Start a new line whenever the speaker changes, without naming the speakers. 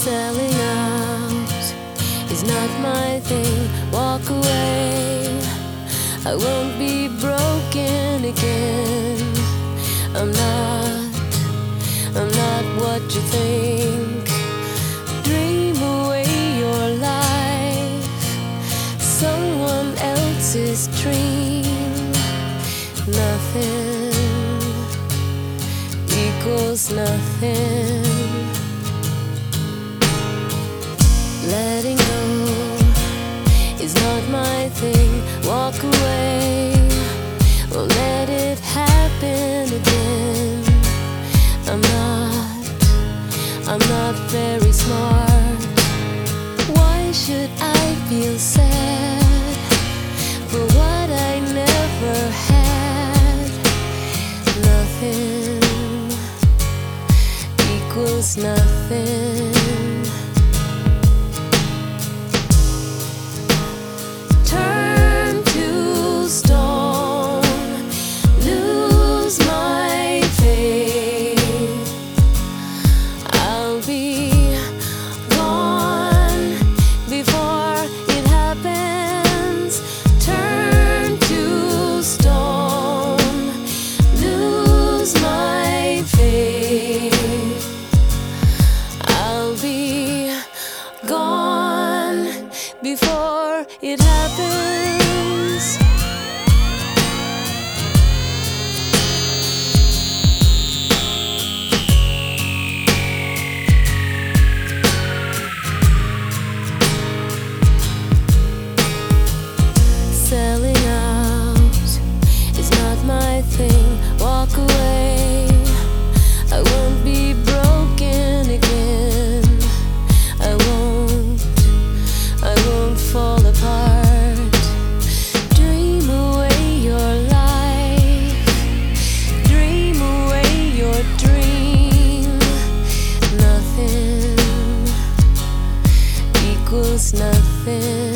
Selling out is not my thing. Walk away. I won't be broken again. I'm not, I'm not what you think. Dream away your life, someone else's dream. Nothing equals nothing. Again. I'm not, I'm not very smart. Why should I feel sad for what I never had? Nothing equals nothing. It happens. Equals nothing.